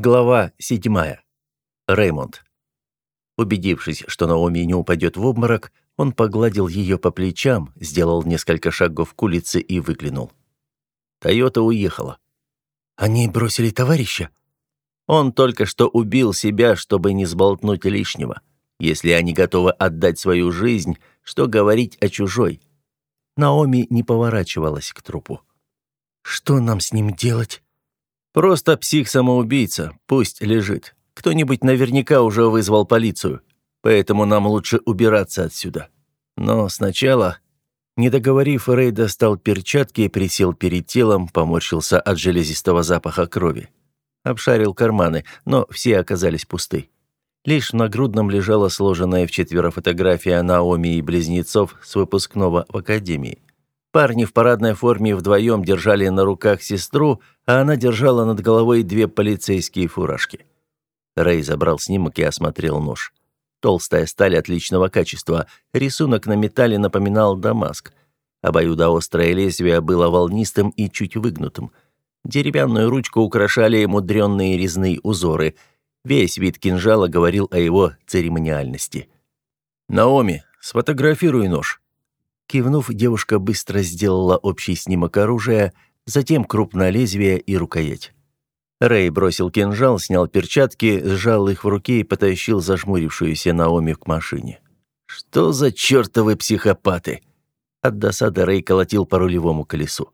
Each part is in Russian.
Глава седьмая. Реймонд. Убедившись, что Наоми не упадет в обморок, он погладил ее по плечам, сделал несколько шагов к улице и выглянул. Тойота уехала. «Они бросили товарища?» Он только что убил себя, чтобы не сболтнуть лишнего. Если они готовы отдать свою жизнь, что говорить о чужой? Наоми не поворачивалась к трупу. «Что нам с ним делать?» Просто псих-самоубийца, пусть лежит. Кто-нибудь наверняка уже вызвал полицию, поэтому нам лучше убираться отсюда. Но сначала...» Не договорив, Рэй достал перчатки и присел перед телом, поморщился от железистого запаха крови. Обшарил карманы, но все оказались пусты. Лишь в нагрудном лежала сложенная в четверо фотография Наоми и близнецов с выпускного в академии. Парни в парадной форме вдвоем держали на руках сестру, а она держала над головой две полицейские фуражки. Рэй забрал снимок и осмотрел нож. Толстая сталь отличного качества, рисунок на металле напоминал дамаск. Обоюдоострое лезвие было волнистым и чуть выгнутым. Деревянную ручку украшали мудренные резные узоры. Весь вид кинжала говорил о его церемониальности. «Наоми, сфотографируй нож». Кивнув, девушка быстро сделала общий снимок оружия – затем крупное лезвие и рукоять. Рэй бросил кинжал, снял перчатки, сжал их в руке и потащил зажмурившуюся Наоми к машине. «Что за чертовы психопаты?» От досады Рэй колотил по рулевому колесу.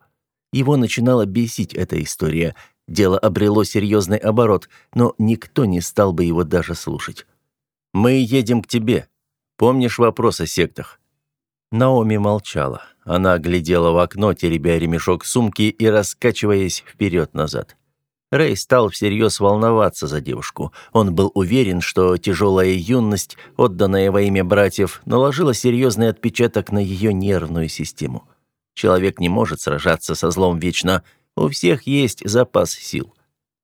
Его начинала бесить эта история. Дело обрело серьезный оборот, но никто не стал бы его даже слушать. «Мы едем к тебе. Помнишь вопрос о сектах?» Наоми молчала. Она глядела в окно, теребя ремешок сумки и раскачиваясь вперед-назад. Рэй стал всерьез волноваться за девушку. Он был уверен, что тяжелая юность, отданная во имя братьев, наложила серьезный отпечаток на ее нервную систему. Человек не может сражаться со злом вечно. У всех есть запас сил.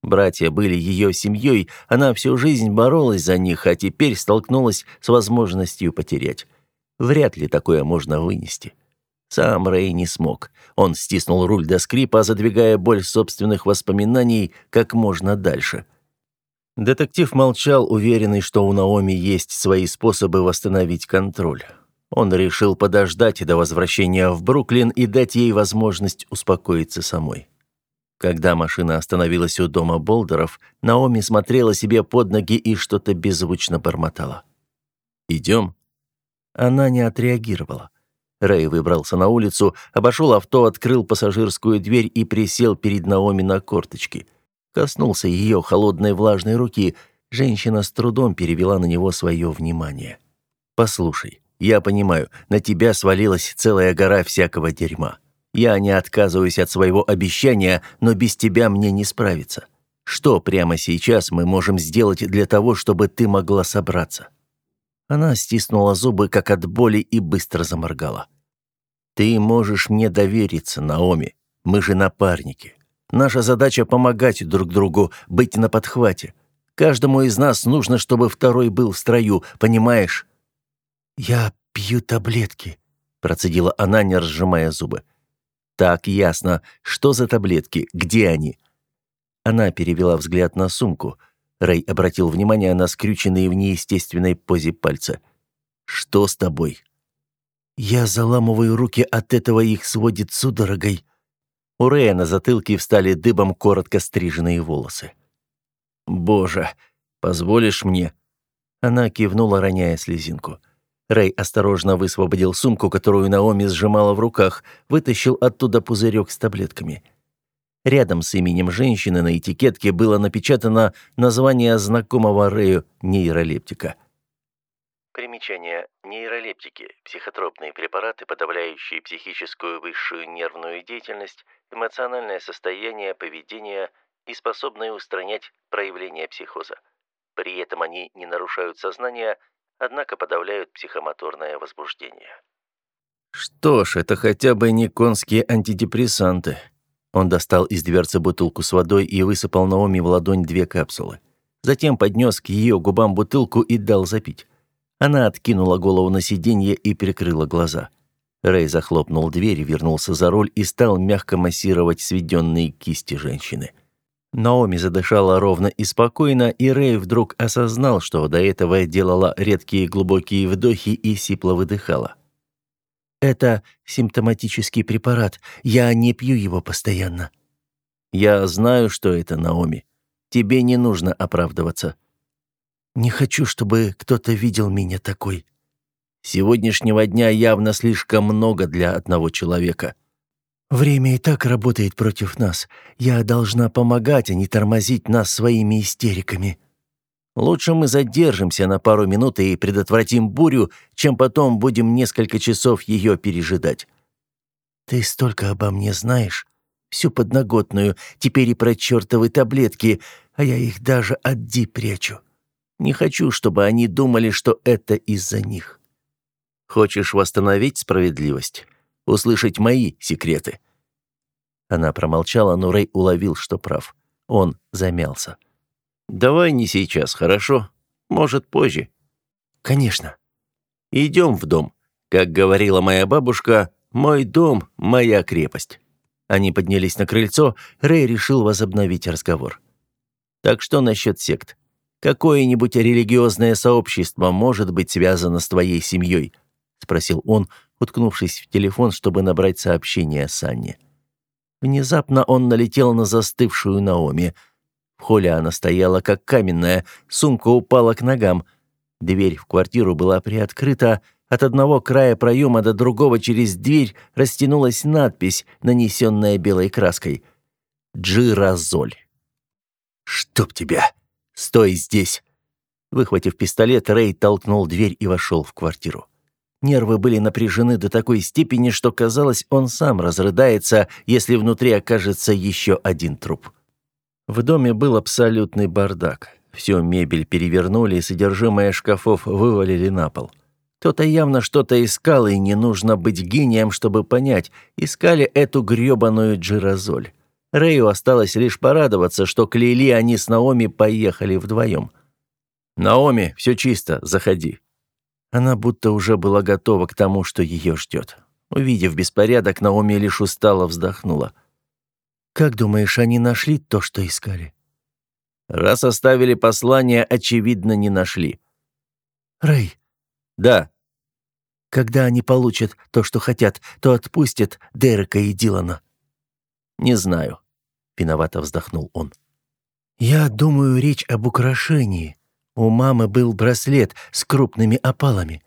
Братья были ее семьей, она всю жизнь боролась за них, а теперь столкнулась с возможностью потерять. Вряд ли такое можно вынести. Сам Рэй не смог. Он стиснул руль до скрипа, задвигая боль собственных воспоминаний как можно дальше. Детектив молчал, уверенный, что у Наоми есть свои способы восстановить контроль. Он решил подождать до возвращения в Бруклин и дать ей возможность успокоиться самой. Когда машина остановилась у дома Болдеров, Наоми смотрела себе под ноги и что-то беззвучно бормотала. «Идем?» Она не отреагировала. Рэй выбрался на улицу, обошел авто, открыл пассажирскую дверь и присел перед Наоми на корточки. Коснулся ее холодной влажной руки. Женщина с трудом перевела на него свое внимание. «Послушай, я понимаю, на тебя свалилась целая гора всякого дерьма. Я не отказываюсь от своего обещания, но без тебя мне не справиться. Что прямо сейчас мы можем сделать для того, чтобы ты могла собраться?» Она стиснула зубы, как от боли, и быстро заморгала. «Ты можешь мне довериться, Наоми. Мы же напарники. Наша задача — помогать друг другу, быть на подхвате. Каждому из нас нужно, чтобы второй был в строю, понимаешь?» «Я пью таблетки», — процедила она, не разжимая зубы. «Так, ясно. Что за таблетки? Где они?» Она перевела взгляд на сумку — Рэй обратил внимание на скрюченные в неестественной позе пальцы. «Что с тобой?» «Я заламываю руки, от этого их сводит судорогой». У Рэя на затылке встали дыбом коротко стриженные волосы. «Боже, позволишь мне?» Она кивнула, роняя слезинку. Рэй осторожно высвободил сумку, которую Наоми сжимала в руках, вытащил оттуда пузырек с таблетками – Рядом с именем женщины на этикетке было напечатано название знакомого Рэю нейролептика. Примечание. Нейролептики – психотропные препараты, подавляющие психическую высшую нервную деятельность, эмоциональное состояние, поведение и способные устранять проявления психоза. При этом они не нарушают сознание, однако подавляют психомоторное возбуждение. Что ж, это хотя бы не конские антидепрессанты. Он достал из дверцы бутылку с водой и высыпал Наоми в ладонь две капсулы. Затем поднес к ее губам бутылку и дал запить. Она откинула голову на сиденье и прикрыла глаза. Рэй захлопнул дверь, вернулся за руль и стал мягко массировать сведенные кисти женщины. Наоми задышала ровно и спокойно, и Рэй вдруг осознал, что до этого делала редкие глубокие вдохи и сипло выдыхала. «Это симптоматический препарат. Я не пью его постоянно». «Я знаю, что это, Наоми. Тебе не нужно оправдываться». «Не хочу, чтобы кто-то видел меня такой». «Сегодняшнего дня явно слишком много для одного человека». Время и так работает против нас. Я должна помогать, а не тормозить нас своими истериками. Лучше мы задержимся на пару минут и предотвратим бурю, чем потом будем несколько часов ее пережидать. Ты столько обо мне знаешь. Всю подноготную, теперь и про чертовы таблетки, а я их даже от Ди прячу. Не хочу, чтобы они думали, что это из-за них. Хочешь восстановить справедливость? услышать мои секреты». Она промолчала, но Рэй уловил, что прав. Он замялся. «Давай не сейчас, хорошо? Может, позже?» «Конечно». «Идем в дом. Как говорила моя бабушка, мой дом — моя крепость». Они поднялись на крыльцо, Рэй решил возобновить разговор. «Так что насчет сект? Какое-нибудь религиозное сообщество может быть связано с твоей семьей?» — спросил он, уткнувшись в телефон, чтобы набрать сообщение Санне. Внезапно он налетел на застывшую Наоми. В холле она стояла как каменная, сумка упала к ногам. Дверь в квартиру была приоткрыта, от одного края проема до другого через дверь растянулась надпись, нанесенная белой краской. «Джиразоль». «Чтоб тебя! Стой здесь!» Выхватив пистолет, Рэй толкнул дверь и вошел в квартиру. Нервы были напряжены до такой степени, что казалось, он сам разрыдается, если внутри окажется еще один труп. В доме был абсолютный бардак. Всю мебель перевернули, и содержимое шкафов вывалили на пол. Кто-то явно что-то искал, и не нужно быть гением, чтобы понять. Искали эту грёбаную джирозоль. Рэю осталось лишь порадоваться, что к Лили они с Наоми поехали вдвоем. «Наоми, все чисто, заходи», она будто уже была готова к тому, что ее ждет. Увидев беспорядок, Наоми лишь устало вздохнула. «Как думаешь, они нашли то, что искали?» «Раз оставили послание, очевидно, не нашли». «Рэй». «Да». «Когда они получат то, что хотят, то отпустят Дерека и Дилана». «Не знаю», — виновато вздохнул он. «Я думаю, речь об украшении. У мамы был браслет с крупными опалами.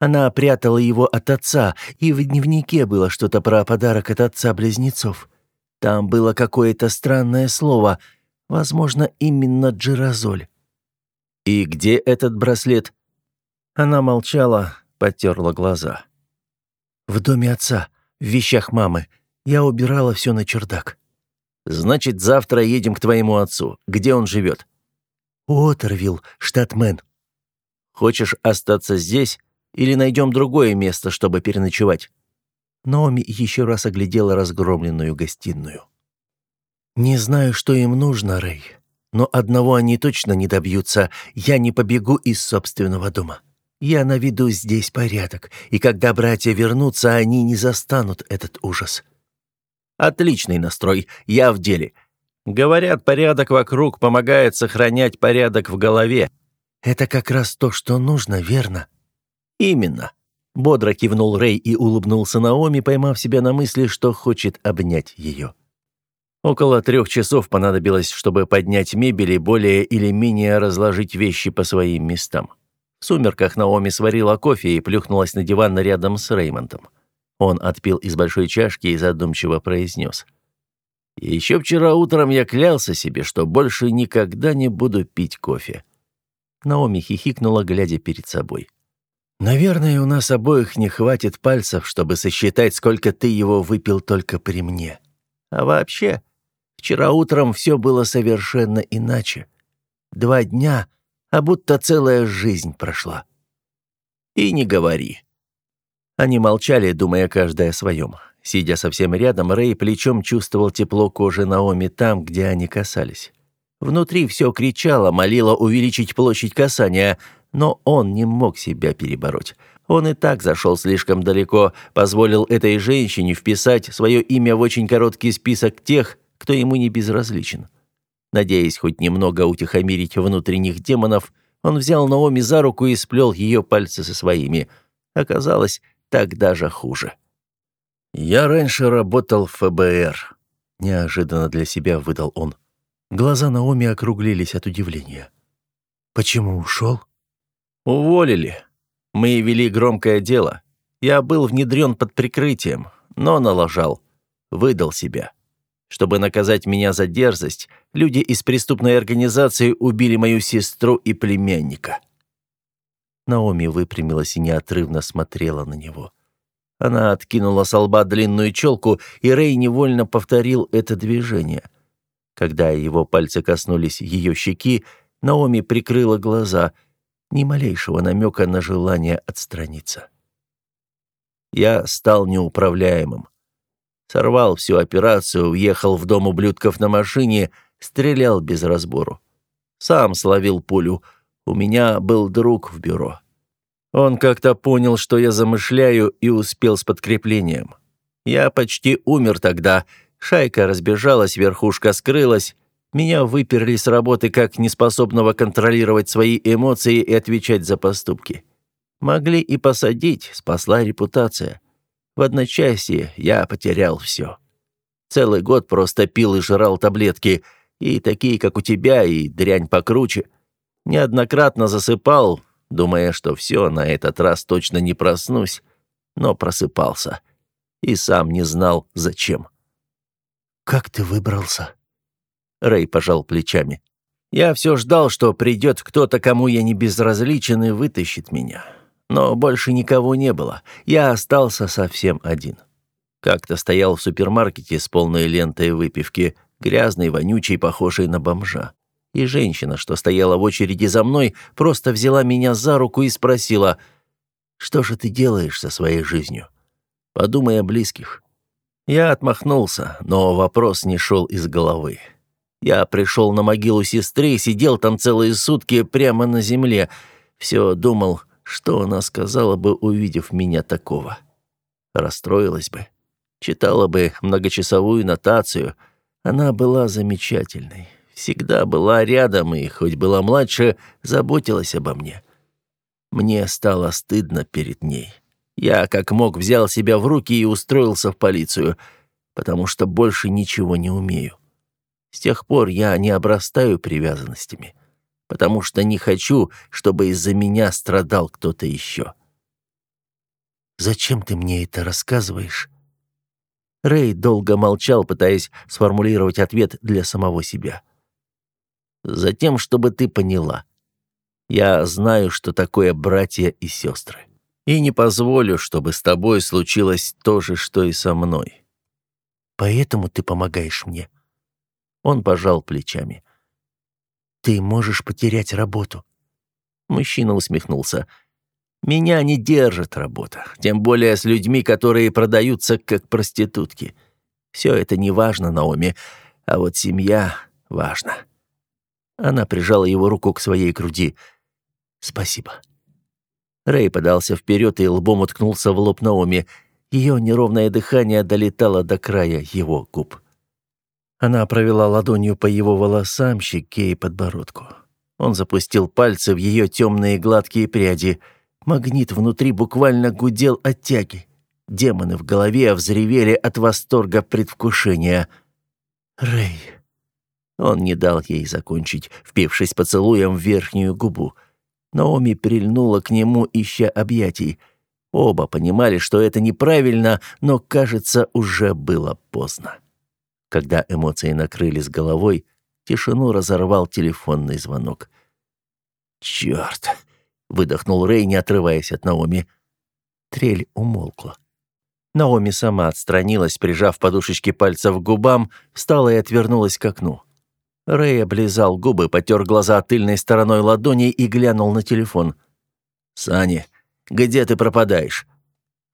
Она прятала его от отца, и в дневнике было что-то про подарок от отца-близнецов. Там было какое-то странное слово, возможно, именно джирозоль. «И где этот браслет?» Она молчала, потерла глаза. «В доме отца, в вещах мамы. Я убирала все на чердак». «Значит, завтра едем к твоему отцу. Где он живет?» Уотервилл, штат Мэн. Хочешь остаться здесь или найдем другое место, чтобы переночевать?» Наоми еще раз оглядела разгромленную гостиную. «Не знаю, что им нужно, Рэй, но одного они точно не добьются. Я не побегу из собственного дома. Я наведу здесь порядок, и когда братья вернутся, они не застанут этот ужас». «Отличный настрой. Я в деле. Говорят, порядок вокруг помогает сохранять порядок в голове. Это как раз то, что нужно, верно? Именно. Бодро кивнул Рэй и улыбнулся Наоми, поймав себя на мысли, что хочет обнять ее. Около трех часов понадобилось, чтобы поднять мебель и более или менее разложить вещи по своим местам. В сумерках Наоми сварила кофе и плюхнулась на диван рядом с Реймондом. Он отпил из большой чашки и задумчиво произнес – еще вчера утром я клялся себе, что больше никогда не буду пить кофе. Наоми хихикнула, глядя перед собой. «Наверное, у нас обоих не хватит пальцев, чтобы сосчитать, сколько ты его выпил только при мне. А вообще, вчера утром все было совершенно иначе. Два дня, а будто целая жизнь прошла. И не говори». Они молчали, думая каждая о своем. Сидя совсем рядом, Рэй плечом чувствовал тепло кожи Наоми там, где они касались. Внутри все кричало, молило увеличить площадь касания, но он не мог себя перебороть. Он и так зашел слишком далеко, позволил этой женщине вписать свое имя в очень короткий список тех, кто ему не безразличен. Надеясь хоть немного утихомирить внутренних демонов, он взял Наоми за руку и сплел ее пальцы со своими. Оказалось, так даже хуже. «Я раньше работал в ФБР», — неожиданно для себя выдал он. Глаза Наоми округлились от удивления. «Почему ушел?» «Уволили. Мы вели громкое дело. Я был внедрен под прикрытием, но налажал. Выдал себя. Чтобы наказать меня за дерзость, люди из преступной организации убили мою сестру и племянника». Наоми выпрямилась и неотрывно смотрела на него. Она откинула с лба длинную челку, и Рэй невольно повторил это движение. Когда его пальцы коснулись ее щеки, Наоми прикрыла глаза, ни малейшего намека на желание отстраниться. Я стал неуправляемым. Сорвал всю операцию, въехал в дом ублюдков на машине, стрелял без разбору. Сам словил пулю. У меня был друг в бюро. Он как-то понял, что я замышляю, и успел с подкреплением. Я почти умер тогда. Шайка разбежалась, верхушка скрылась. Меня выперли с работы как неспособного контролировать свои эмоции и отвечать за поступки. Могли и посадить, спасла репутация. В одночасье я потерял все. Целый год просто пил и жрал таблетки, и такие, как у тебя, и дрянь покруче. Неоднократно засыпал, думая, что все, на этот раз точно не проснусь, но просыпался. И сам не знал, зачем. «Как ты выбрался?» Рэй пожал плечами. «Я все ждал, что придет кто-то, кому я не безразличен, и вытащит меня. Но больше никого не было. Я остался совсем один. Как-то стоял в супермаркете с полной лентой выпивки, грязный, вонючий, похожий на бомжа и женщина, что стояла в очереди за мной, просто взяла меня за руку и спросила, «Что же ты делаешь со своей жизнью? Подумай о близких». Я отмахнулся, но вопрос не шел из головы. Я пришел на могилу сестры, сидел там целые сутки прямо на земле. Все думал, что она сказала бы, увидев меня такого. Расстроилась бы. Читала бы многочасовую нотацию. Она была замечательной всегда была рядом и, хоть была младше, заботилась обо мне. Мне стало стыдно перед ней. Я, как мог, взял себя в руки и устроился в полицию, потому что больше ничего не умею. С тех пор я не обрастаю привязанностями, потому что не хочу, чтобы из-за меня страдал кто-то еще. «Зачем ты мне это рассказываешь?» Рэй долго молчал, пытаясь сформулировать ответ для самого себя. Затем, чтобы ты поняла. Я знаю, что такое братья и сестры. И не позволю, чтобы с тобой случилось то же, что и со мной. Поэтому ты помогаешь мне. Он пожал плечами. Ты можешь потерять работу. Мужчина усмехнулся. Меня не держит работа, тем более с людьми, которые продаются как проститутки. Все это не важно, Наоми, а вот семья важна. Она прижала его руку к своей груди. «Спасибо». Рэй подался вперед и лбом уткнулся в лоб Наоми. Ее неровное дыхание долетало до края его губ. Она провела ладонью по его волосам, щеке и подбородку. Он запустил пальцы в ее темные гладкие пряди. Магнит внутри буквально гудел от тяги. Демоны в голове взревели от восторга предвкушения. «Рэй!» Он не дал ей закончить, впившись поцелуем в верхнюю губу. Наоми прильнула к нему, ища объятий. Оба понимали, что это неправильно, но, кажется, уже было поздно. Когда эмоции накрыли с головой, тишину разорвал телефонный звонок. «Черт!» — выдохнул Рэй, не отрываясь от Наоми. Трель умолкла. Наоми сама отстранилась, прижав подушечки пальцев к губам, встала и отвернулась к окну. Рэй облизал губы, потер глаза тыльной стороной ладони и глянул на телефон. «Саня, где ты пропадаешь?»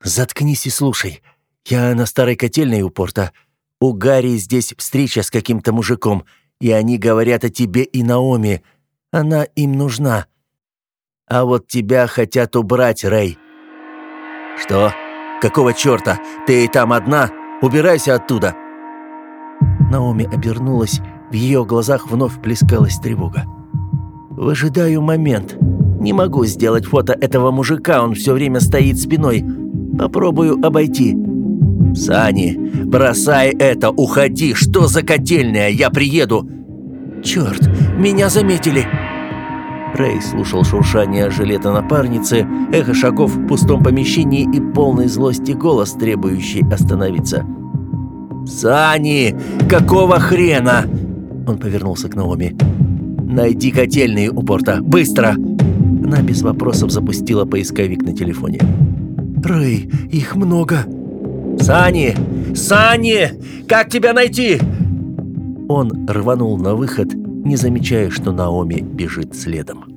«Заткнись и слушай. Я на старой котельной у порта. У Гарри здесь встреча с каким-то мужиком, и они говорят о тебе и Наоми. Она им нужна. А вот тебя хотят убрать, Рэй». «Что? Какого черта? Ты и там одна? Убирайся оттуда!» Наоми обернулась В ее глазах вновь плескалась тревога. «Выжидаю момент. Не могу сделать фото этого мужика, он все время стоит спиной. Попробую обойти». «Сани, бросай это, уходи! Что за котельная? Я приеду!» «Черт, меня заметили!» Рэй слушал шуршание жилета напарницы, эхо шагов в пустом помещении и полный злости голос, требующий остановиться. «Сани! Какого хрена?» Он повернулся к Наоми. «Найди котельные у порта! Быстро!» Она без вопросов запустила поисковик на телефоне. «Рэй, их много!» «Сани! Сани! Как тебя найти?» Он рванул на выход, не замечая, что Наоми бежит следом.